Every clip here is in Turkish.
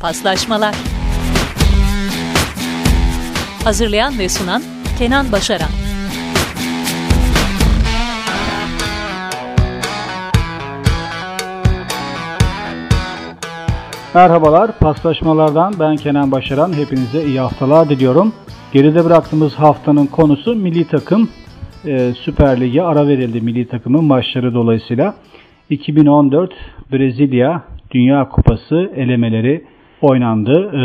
Paslaşmalar Hazırlayan ve sunan Kenan Başaran Merhabalar, paslaşmalardan ben Kenan Başaran. Hepinize iyi haftalar diliyorum. Geride bıraktığımız haftanın konusu milli takım. Ee, Süper Lig'e ara verildi milli takımın maçları dolayısıyla. 2014 Brezilya Dünya Kupası elemeleri oynandı. Ee,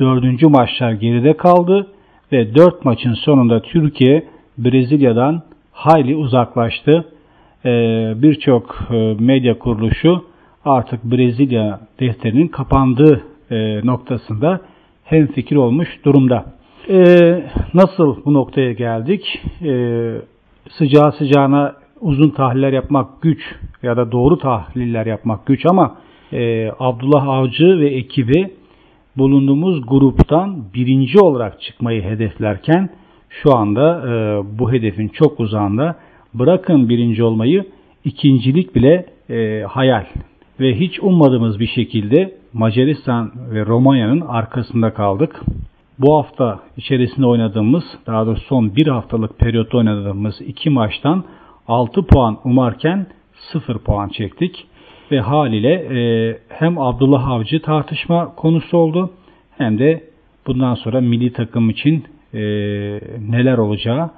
dördüncü maçlar geride kaldı ve dört maçın sonunda Türkiye Brezilya'dan hayli uzaklaştı. Ee, Birçok e, medya kuruluşu artık Brezilya defterinin kapandığı e, noktasında hemfikir olmuş durumda. E, nasıl bu noktaya geldik? E, sıcağı sıcağına uzun tahliller yapmak güç ya da doğru tahliller yapmak güç ama e, Abdullah Avcı ve ekibi bulunduğumuz gruptan birinci olarak çıkmayı hedeflerken şu anda e, bu hedefin çok uzağında bırakın birinci olmayı ikincilik bile e, hayal ve hiç ummadığımız bir şekilde Macaristan ve Romanya'nın arkasında kaldık. Bu hafta içerisinde oynadığımız, daha doğrusu son bir haftalık periyotta oynadığımız iki maçtan 6 puan umarken 0 puan çektik. Ve haliyle e, hem Abdullah Avcı tartışma konusu oldu hem de bundan sonra milli takım için e, neler olacağı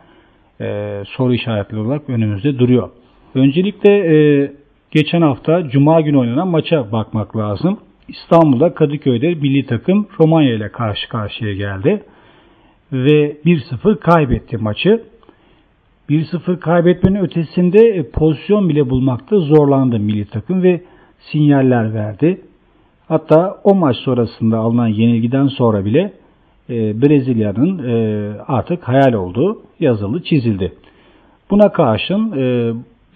e, soru işaretleri olarak önümüzde duruyor. Öncelikle e, geçen hafta Cuma günü oynanan maça bakmak lazım. İstanbul'da Kadıköy'de milli takım Romanya ile karşı karşıya geldi. Ve 1-0 kaybetti maçı. 1-0 kaybetmenin ötesinde e, pozisyon bile bulmakta zorlandı milli takım ve sinyaller verdi. Hatta o maç sonrasında alınan yenilgiden sonra bile e, Brezilya'nın e, artık hayal olduğu yazılı çizildi. Buna karşın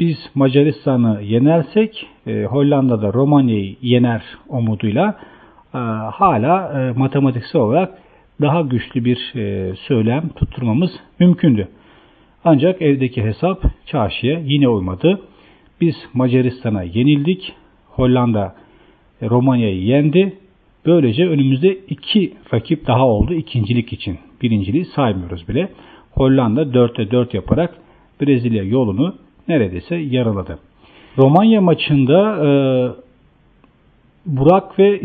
biz Macaristan'ı yenersek Hollanda'da Romanya'yı yener umuduyla hala matematiksel olarak daha güçlü bir söylem tutturmamız mümkündü. Ancak evdeki hesap çarşıya yine uymadı. Biz Macaristan'a yenildik. Hollanda e, Romanya'yı yendi. Böylece önümüzde iki rakip daha oldu ikincilik için. Birinciliği saymıyoruz bile. Hollanda 4'te 4 yaparak Brezilya yolunu neredeyse yaraladı. Romanya maçında e, Burak ve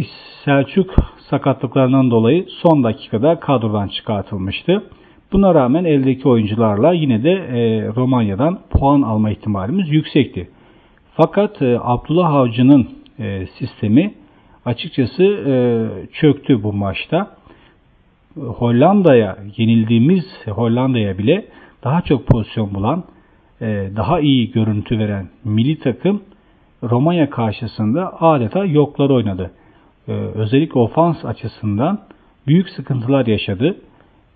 Selçuk sakatlıklarından dolayı son dakikada kadrodan çıkartılmıştı. Buna rağmen eldeki oyuncularla yine de e, Romanya'dan puan alma ihtimalimiz yüksekti. Fakat e, Abdullah Avcı'nın e, sistemi açıkçası e, çöktü bu maçta. Hollanda'ya yenildiğimiz Hollanda'ya bile daha çok pozisyon bulan, e, daha iyi görüntü veren milli takım Romanya karşısında adeta yoklar oynadı. E, özellikle ofans açısından büyük sıkıntılar yaşadı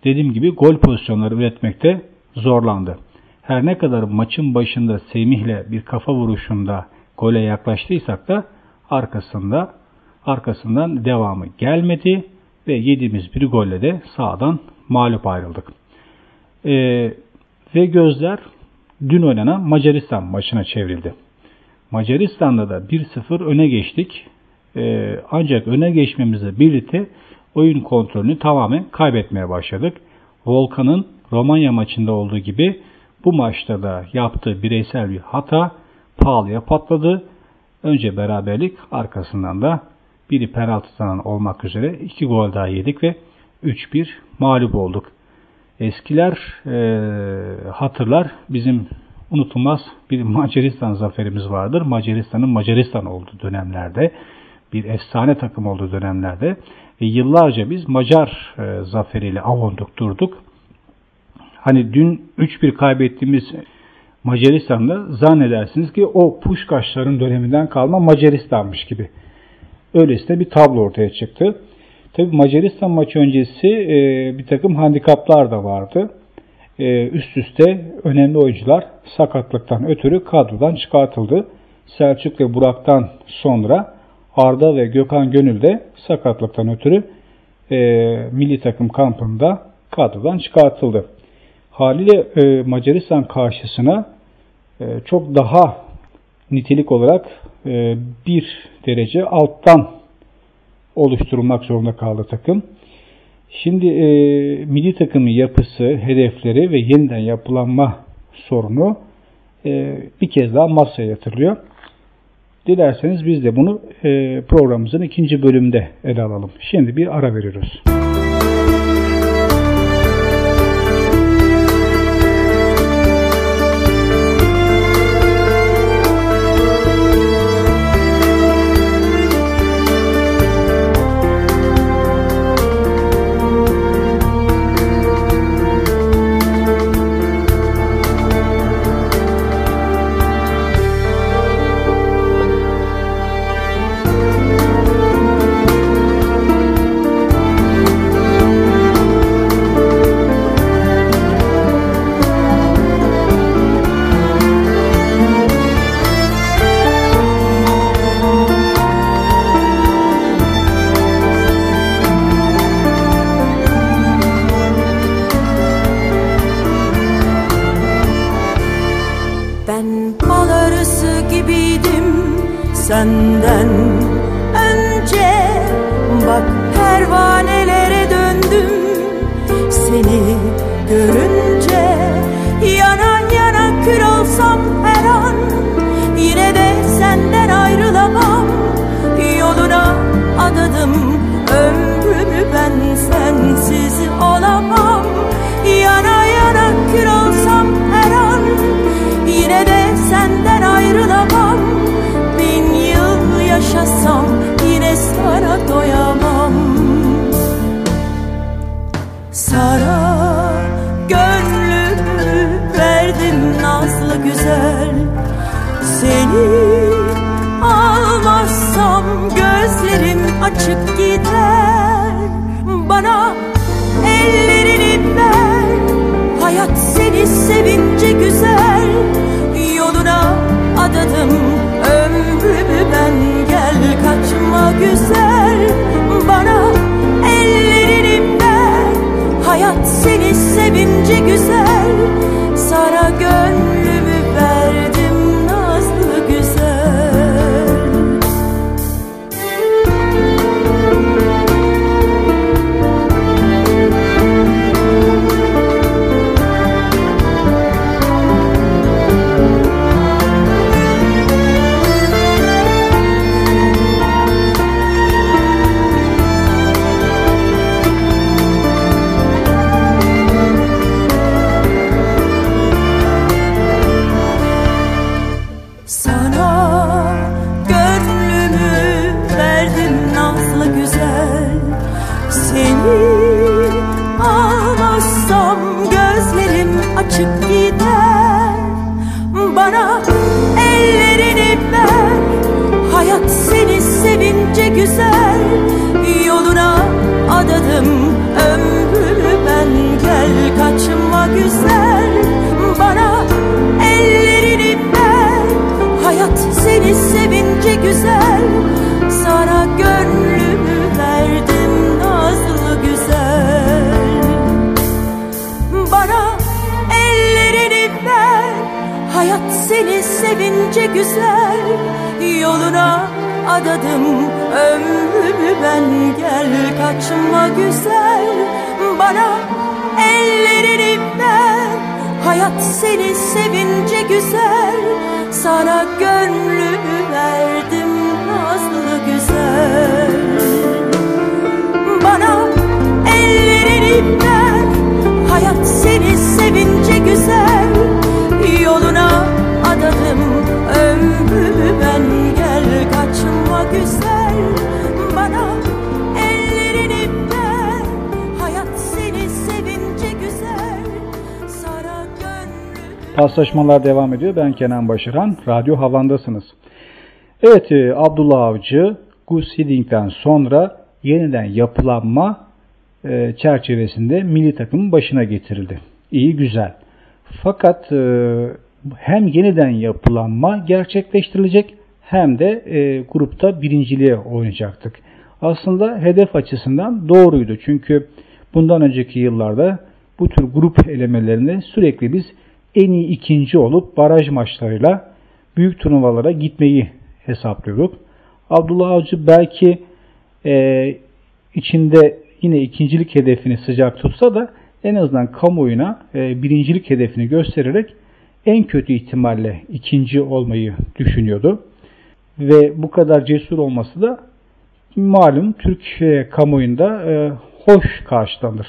dediğim gibi gol pozisyonları üretmekte zorlandı. Her ne kadar maçın başında Semih'le bir kafa vuruşunda gole yaklaştıysak da arkasında arkasından devamı gelmedi ve yediğimiz bir golle de sağdan mağlup ayrıldık. Ee, ve gözler dün oynanan Macaristan maçına çevrildi. Macaristan'da da 1-0 öne geçtik. Ee, ancak öne geçmemizle birlikte oyun kontrolünü tamamen kaybetmeye başladık. Volkan'ın Romanya maçında olduğu gibi bu maçta da yaptığı bireysel bir hata pahalıya patladı. Önce beraberlik arkasından da biri penaltıdan olmak üzere iki gol daha yedik ve 3-1 mağlup olduk. Eskiler e, hatırlar bizim unutulmaz bir Macaristan zaferimiz vardır. Macaristan'ın Macaristan olduğu dönemlerde bir efsane takım olduğu dönemlerde yıllarca biz Macar e, zaferiyle avunduk durduk. Hani dün 3-1 kaybettiğimiz Macaristan'da zannedersiniz ki o Puşkaşların döneminden kalma Macaristan'mış gibi. Öylesine bir tablo ortaya çıktı. Tabi Macaristan maçı öncesi e, bir takım handikaplar da vardı. E, üst üste önemli oyuncular sakatlıktan ötürü kadrodan çıkartıldı. Selçuk ve Burak'tan sonra Arda ve Gökhan Gönül de sakatlıktan ötürü e, milli takım kampında kadrodan çıkartıldı. Haliyle e, Macaristan karşısına e, çok daha nitelik olarak e, bir derece alttan oluşturulmak zorunda kaldı takım. Şimdi e, milli takımın yapısı, hedefleri ve yeniden yapılanma sorunu e, bir kez daha masaya yatırılıyor. Dilerseniz biz de bunu e, programımızın ikinci bölümünde ele alalım. Şimdi bir ara veriyoruz. kaçıp gider. Bana ellerini ver. Hayat seni sevince güzel. Yoluna adadım. gözlerim açık gider. Bana ellerini ver. Hayat seni sevince güzel. Yoluna adadım. sevince güzel Yoluna adadım. Ömrümü ben Gel kaçma güzel. Bana ellerini ver Hayat seni sevince güzel. Paslaşmalar devam ediyor. Ben Kenan Başaran. Radyo Havan'dasınız. Evet e, Abdullah Avcı Gus Hidding'den sonra yeniden yapılanma e, çerçevesinde milli takımın başına getirildi. İyi güzel. Fakat e, hem yeniden yapılanma gerçekleştirilecek hem de grupta birinciliğe oynayacaktık. Aslında hedef açısından doğruydu. Çünkü bundan önceki yıllarda bu tür grup elemelerinde sürekli biz en iyi ikinci olup baraj maçlarıyla büyük turnuvalara gitmeyi hesaplıyorduk. Abdullah Avcı belki e, içinde yine ikincilik hedefini sıcak tutsa da en azından kamuoyuna e, birincilik hedefini göstererek en kötü ihtimalle ikinci olmayı düşünüyordu. Ve bu kadar cesur olması da malum Türkiye kamuoyunda e, hoş karşılanır.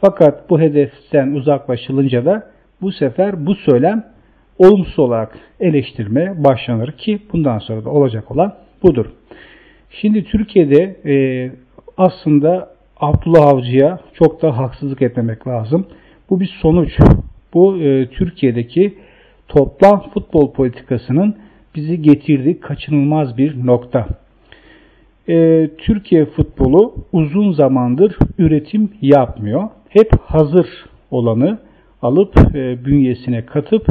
Fakat bu hedeften uzaklaşılınca da bu sefer bu söylem olumsuz olarak eleştirme başlanır ki bundan sonra da olacak olan budur. Şimdi Türkiye'de e, aslında Abdullah Avcı'ya çok da haksızlık etmemek lazım. Bu bir sonuç. Bu e, Türkiye'deki toplam futbol politikasının bizi getirdiği kaçınılmaz bir nokta. E, Türkiye futbolu uzun zamandır üretim yapmıyor. Hep hazır olanı alıp e, bünyesine katıp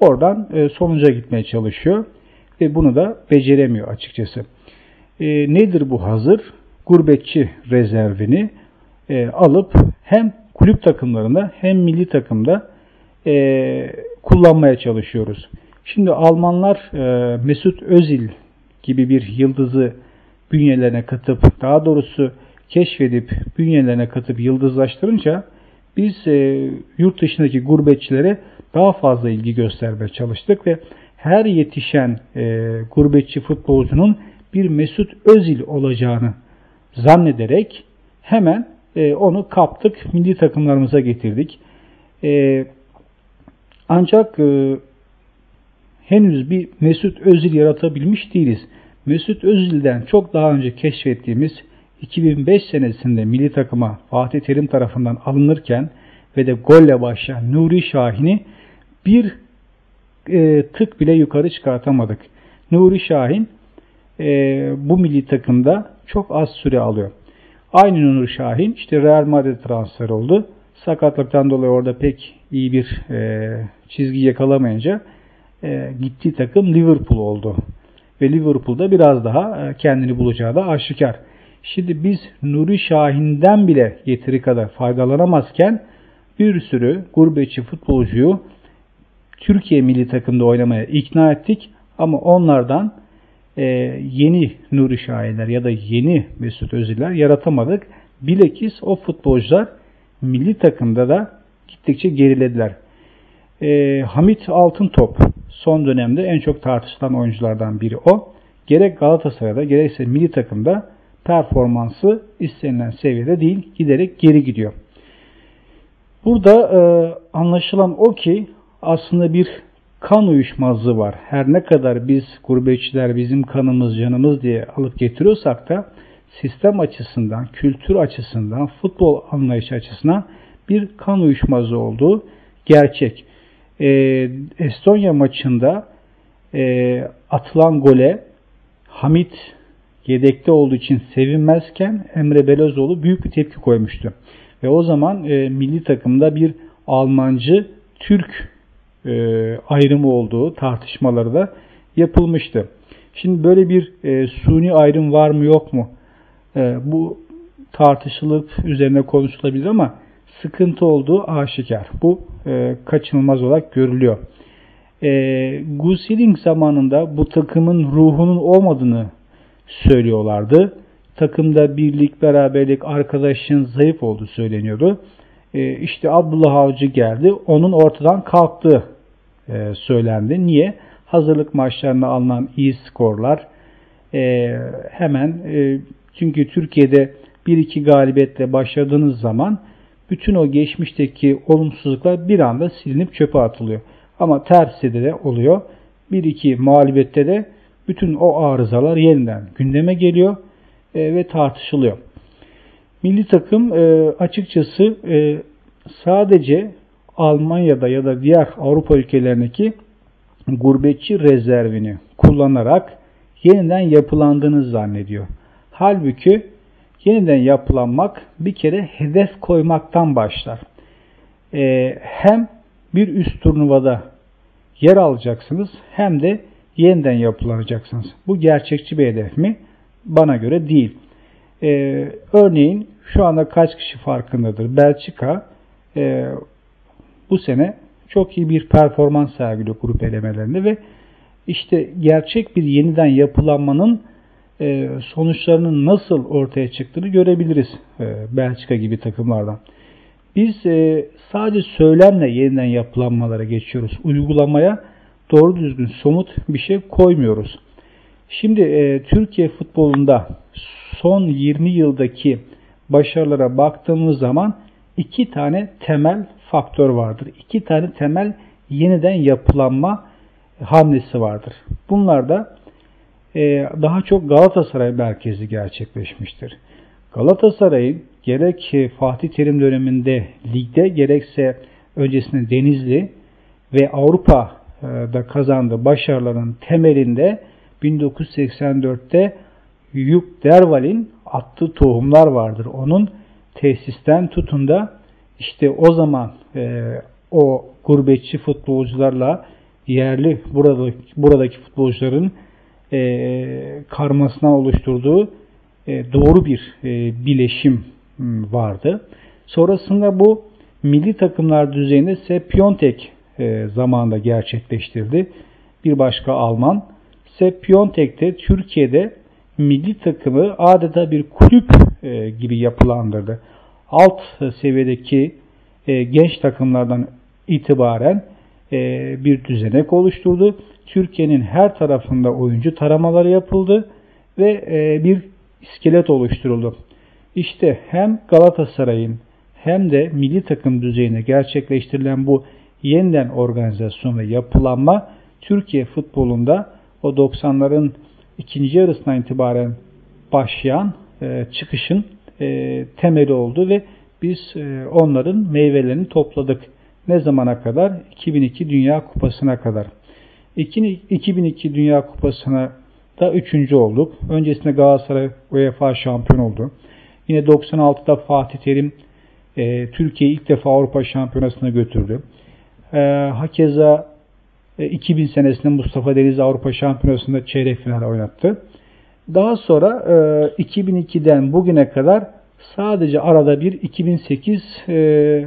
oradan e, sonuca gitmeye çalışıyor. Ve bunu da beceremiyor açıkçası. E, nedir bu hazır? Gurbetçi rezervini e, alıp hem kulüp takımlarında hem milli takımda e, kullanmaya çalışıyoruz. Şimdi Almanlar e, Mesut Özil gibi bir yıldızı bünyelerine katıp daha doğrusu keşfedip bünyelerine katıp yıldızlaştırınca biz e, yurt dışındaki gurbetçilere daha fazla ilgi göstermeye çalıştık ve her yetişen e, gurbetçi futbolcunun bir Mesut Özil olacağını zannederek hemen e, onu kaptık, milli takımlarımıza getirdik. E, ancak e, henüz bir Mesut Özil yaratabilmiş değiliz. Mesut Özil'den çok daha önce keşfettiğimiz 2005 senesinde milli takıma Fatih Terim tarafından alınırken ve de golle başlayan Nuri Şahin'i bir e, tık bile yukarı çıkartamadık. Nuri Şahin e, bu milli takımda çok az süre alıyor. Aynı Nuri Şahin işte Real Madrid transfer oldu. Sakatlıktan dolayı orada pek iyi bir e, çizgi yakalamayınca e, gittiği takım Liverpool oldu. Ve Liverpool'da biraz daha e, kendini bulacağı da aşikar. Şimdi biz Nuri Şahin'den bile yeteri kadar faydalanamazken bir sürü gurbetçi futbolcuyu Türkiye milli takımda oynamaya ikna ettik. Ama onlardan e, yeni Nuri Şahinler ya da yeni Mesut Özil'ler yaratamadık. Bilakis o futbolcular milli takımda da gittikçe gerilediler. E, Hamit Altıntop son dönemde en çok tartışılan oyunculardan biri o. Gerek Galatasaray'da gerekse milli takımda performansı istenilen seviyede değil giderek geri gidiyor. Burada e, anlaşılan o ki aslında bir kan uyuşmazlığı var. Her ne kadar biz gurbetçiler bizim kanımız canımız diye alıp getiriyorsak da sistem açısından, kültür açısından, futbol anlayışı açısından bir kan uyuşmazlığı olduğu gerçek. E, Estonya maçında e, atılan gole Hamit yedekte olduğu için sevinmezken Emre Belözoğlu büyük bir tepki koymuştu. Ve o zaman e, milli takımda bir Almancı Türk e, ayrımı olduğu tartışmaları da yapılmıştı. Şimdi böyle bir e, suni ayrım var mı yok mu? E, bu tartışılıp üzerine konuşulabilir ama sıkıntı olduğu aşikar. Bu e, kaçınılmaz olarak görülüyor. E, Gusiling zamanında bu takımın ruhunun olmadığını söylüyorlardı. Takımda birlik, beraberlik, arkadaşın zayıf olduğu söyleniyordu. E, işte Abdullah Avcı geldi. Onun ortadan kalktığı e, söylendi. Niye? Hazırlık maçlarına alınan iyi skorlar e, hemen e, çünkü Türkiye'de 1-2 galibiyetle başladığınız zaman bütün o geçmişteki olumsuzluklar bir anda silinip çöpe atılıyor. Ama tersi de oluyor. 1-2 mağlubiyette de bütün o arızalar yeniden gündeme geliyor e, ve tartışılıyor. Milli takım e, açıkçası e, sadece Almanya'da ya da diğer Avrupa ülkelerindeki gurbetçi rezervini kullanarak yeniden yapılandığını zannediyor. Halbuki yeniden yapılanmak bir kere hedef koymaktan başlar. Hem bir üst turnuvada yer alacaksınız hem de yeniden yapılanacaksınız. Bu gerçekçi bir hedef mi? Bana göre değil. Ee, örneğin şu anda kaç kişi farkındadır? Belçika e, bu sene çok iyi bir performans sergiliyor grup elemelerinde ve işte gerçek bir yeniden yapılanmanın e, sonuçlarının nasıl ortaya çıktığını görebiliriz e, Belçika gibi takımlardan. Biz e, sadece söylemle yeniden yapılanmalara geçiyoruz. Uygulamaya doğru düzgün somut bir şey koymuyoruz. Şimdi e, Türkiye futbolunda son 20 yıldaki başarılara baktığımız zaman iki tane temel faktör vardır. İki tane temel yeniden yapılanma hamlesi vardır. Bunlar da e, daha çok Galatasaray merkezi gerçekleşmiştir. Galatasaray'ın gerek Fatih Terim döneminde ligde gerekse öncesinde Denizli ve Avrupa'da kazandığı başarıların temelinde 1984'te Yup Derval'in attığı tohumlar vardır. Onun tesisten tutun da işte o zaman e, o gurbetçi futbolcularla yerli buradaki, buradaki futbolcuların e, karmasına oluşturduğu e, doğru bir e, bileşim vardı. Sonrasında bu milli takımlar düzeyinde Sepp Piontek e, zamanında gerçekleştirdi. Bir başka Alman. Sepp Piontek de Türkiye'de milli takımı adeta bir kulüp e, gibi yapılandırdı. Alt seviyedeki e, genç takımlardan itibaren bir düzenek oluşturdu. Türkiye'nin her tarafında oyuncu taramaları yapıldı ve bir iskelet oluşturuldu. İşte hem Galatasaray'ın hem de milli takım düzeyinde gerçekleştirilen bu yeniden organizasyon ve yapılanma Türkiye futbolunda o 90'ların ikinci yarısından itibaren başlayan e, çıkışın e, temeli oldu ve biz e, onların meyvelerini topladık. Ne zamana kadar? 2002 Dünya Kupası'na kadar. 2002 Dünya Kupası'na da üçüncü olduk. Öncesinde Galatasaray UEFA şampiyon oldu. Yine 96'da Fatih Terim e, Türkiye'yi ilk defa Avrupa Şampiyonası'na götürdü. E, hakeza e, 2000 senesinde Mustafa Deniz Avrupa Şampiyonası'nda çeyrek final oynattı. Daha sonra e, 2002'den bugüne kadar sadece arada bir 2008 e,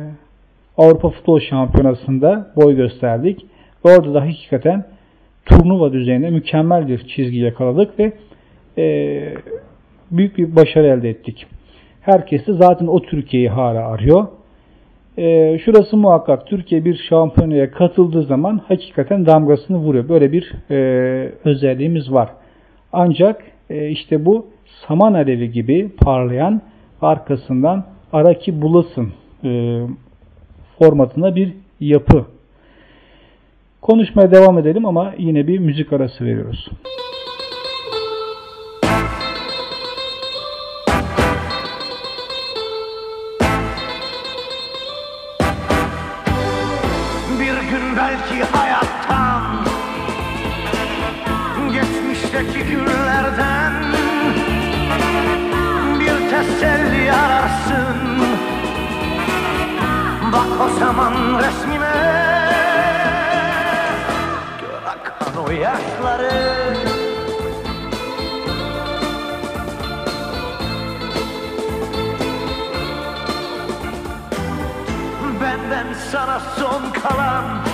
Avrupa Futbol Şampiyonası'nda boy gösterdik. Orada da hakikaten turnuva düzeyinde mükemmel bir çizgi yakaladık ve e, büyük bir başarı elde ettik. Herkes de zaten o Türkiye'yi hala arıyor. E, şurası muhakkak Türkiye bir şampiyonaya katıldığı zaman hakikaten damgasını vuruyor. Böyle bir e, özelliğimiz var. Ancak e, işte bu saman alevi gibi parlayan arkasından araki bulasın e, formatında bir yapı. Konuşmaya devam edelim ama yine bir müzik arası veriyoruz. O zaman resmime Gör akan o yaşları. Benden sana son kalan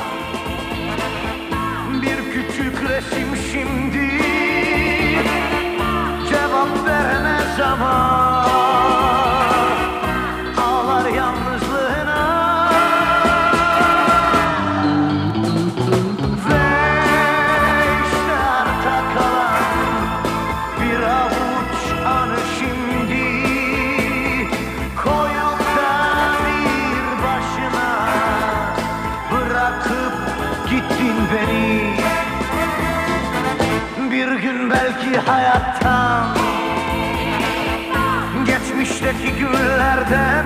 günlerden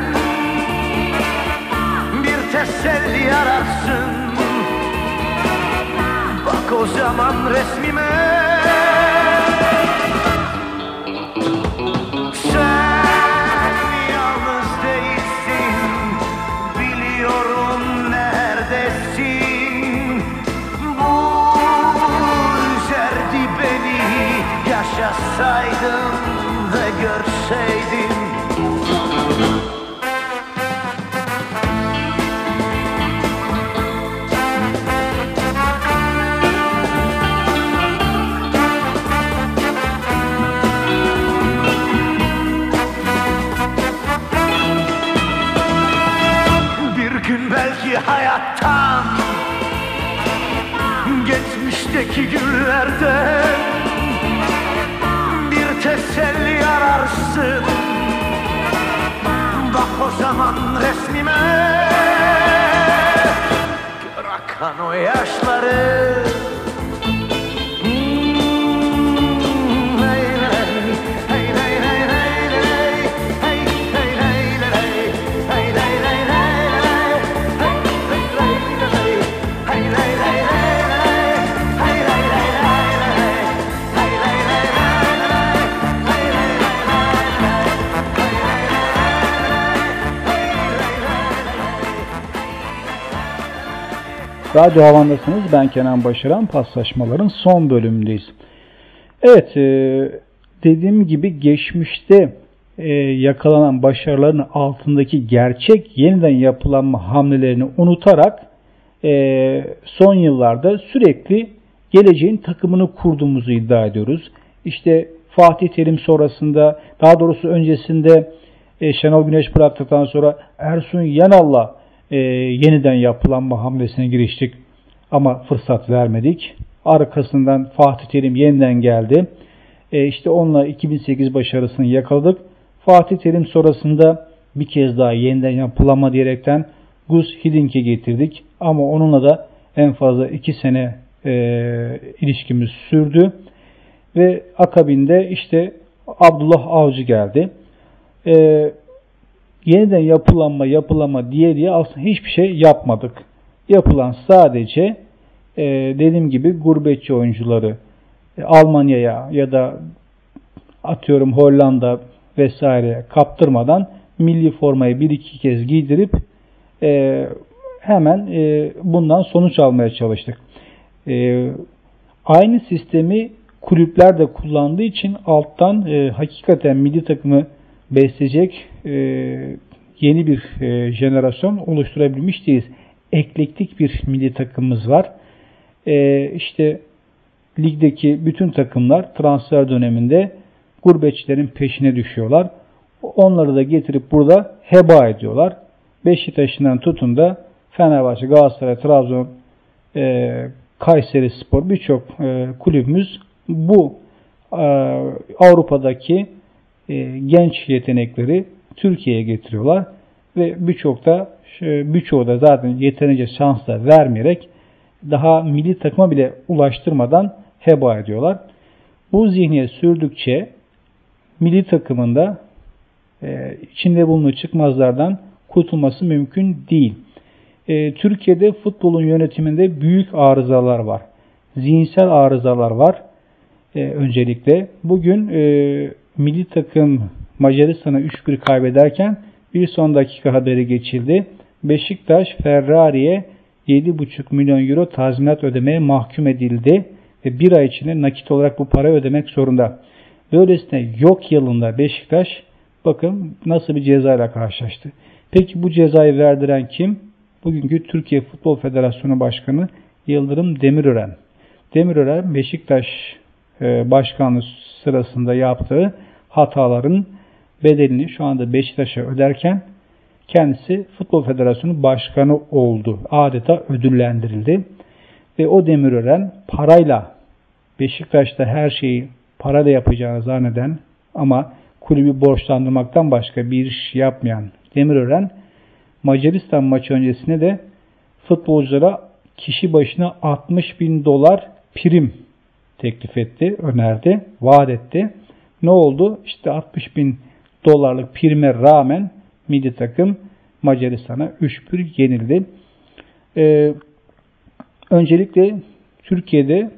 Bir teselli ararsın. Bak o zaman resmime. Yaşasaydım ve görseydim Önümüzdeki günlerde Bir teselli ararsın. Bak o zaman resmime Gör akan o yaşları. Radyo Havan'dasınız. Ben Kenan Başaran. Paslaşmaların son bölümündeyiz. Evet, e, dediğim gibi geçmişte e, yakalanan başarıların altındaki gerçek yeniden yapılanma hamlelerini unutarak e, son yıllarda sürekli geleceğin takımını kurduğumuzu iddia ediyoruz. İşte Fatih Terim sonrasında, daha doğrusu öncesinde Şenol Güneş bıraktıktan sonra Ersun Yanal'la e, yeniden yapılanma hamlesine giriştik ama fırsat vermedik. Arkasından Fatih Terim yeniden geldi. E, işte onunla 2008 başarısını yakaladık. Fatih Terim sonrasında bir kez daha yeniden yapılanma diyerekten Gus Hiddink'i getirdik. Ama onunla da en fazla 2 sene e, ilişkimiz sürdü. Ve akabinde işte Abdullah Avcı geldi. E, yeniden yapılanma yapılanma diye diye aslında hiçbir şey yapmadık. Yapılan sadece e, dediğim gibi gurbetçi oyuncuları e, Almanya'ya ya da atıyorum Hollanda vesaire kaptırmadan milli formayı bir iki kez giydirip e, hemen e, bundan sonuç almaya çalıştık. E, aynı sistemi kulüpler de kullandığı için alttan e, hakikaten milli takımı besleyecek e, yeni bir e, jenerasyon oluşturabilmiş değiliz. Eklektik bir milli takımımız var. E, işte ligdeki bütün takımlar transfer döneminde gurbetçilerin peşine düşüyorlar. Onları da getirip burada heba ediyorlar. Beşiktaş'ından tutun da Fenerbahçe, Galatasaray, Trabzon, e, Kayseri Spor birçok e, kulübümüz bu e, Avrupa'daki e, genç yetenekleri Türkiye'ye getiriyorlar ve birçok da birçoğu da zaten yeterince şans da vermeyerek daha milli takıma bile ulaştırmadan heba ediyorlar. Bu zihniyet sürdükçe milli takımında e, içinde bulunduğu çıkmazlardan kurtulması mümkün değil. E, Türkiye'de futbolun yönetiminde büyük arızalar var. Zihinsel arızalar var. E, öncelikle bugün e, milli takım Macaristan'a 3-1 kaybederken bir son dakika haberi geçildi. Beşiktaş Ferrari'ye 7,5 milyon euro tazminat ödemeye mahkum edildi ve bir ay içinde nakit olarak bu parayı ödemek zorunda. Böylesine yok yılında Beşiktaş bakın nasıl bir cezayla karşılaştı. Peki bu cezayı verdiren kim? Bugünkü Türkiye Futbol Federasyonu Başkanı Yıldırım Demirören. Demirören Beşiktaş e, başkanlığı sırasında yaptığı hataların bedelini şu anda Beşiktaş'a öderken kendisi Futbol Federasyonu Başkanı oldu. Adeta ödüllendirildi. Ve o Demirören parayla Beşiktaş'ta her şeyi parayla yapacağını zanneden ama kulübü borçlandırmaktan başka bir iş yapmayan Demirören Macaristan maçı öncesinde de futbolculara kişi başına 60 bin dolar prim teklif etti, önerdi, vaat etti. Ne oldu? İşte 60 bin dolarlık prime rağmen milli takım Macaristan'a 3-1 yenildi. Ee, öncelikle Türkiye'de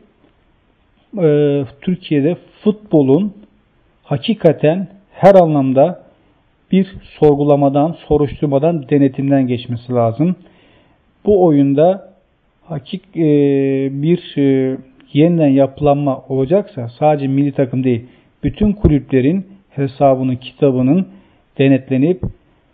e, Türkiye'de futbolun hakikaten her anlamda bir sorgulamadan, soruşturmadan, denetimden geçmesi lazım. Bu oyunda hakik e, bir e, yeniden yapılanma olacaksa sadece milli takım değil, bütün kulüplerin hesabının, kitabının denetlenip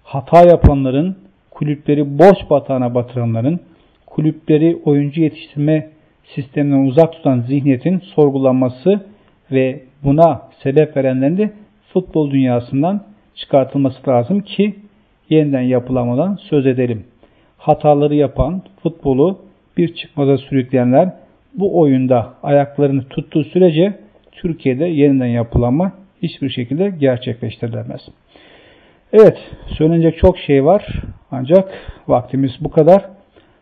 hata yapanların, kulüpleri borç batağına batıranların, kulüpleri oyuncu yetiştirme sisteminden uzak tutan zihniyetin sorgulanması ve buna sebep verenlerin de futbol dünyasından çıkartılması lazım ki yeniden yapılamadan söz edelim. Hataları yapan, futbolu bir çıkmaza sürükleyenler bu oyunda ayaklarını tuttuğu sürece Türkiye'de yeniden yapılanma hiçbir şekilde gerçekleştirilemez. Evet, söylenecek çok şey var ancak vaktimiz bu kadar.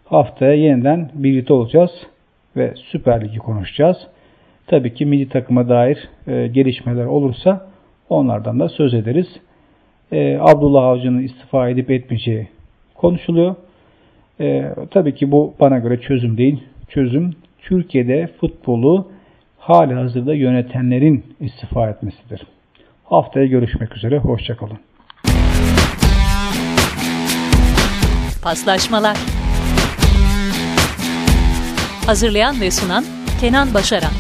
Haftaya yeniden birlikte olacağız ve Süper Lig'i konuşacağız. Tabii ki milli takıma dair e, gelişmeler olursa onlardan da söz ederiz. E, Abdullah Avcı'nın istifa edip etmeyeceği konuşuluyor. E, tabii ki bu bana göre çözüm değil. Çözüm Türkiye'de futbolu hali hazırda yönetenlerin istifa etmesidir. Haftaya görüşmek üzere. Hoşçakalın. Paslaşmalar Hazırlayan ve sunan Kenan Başaran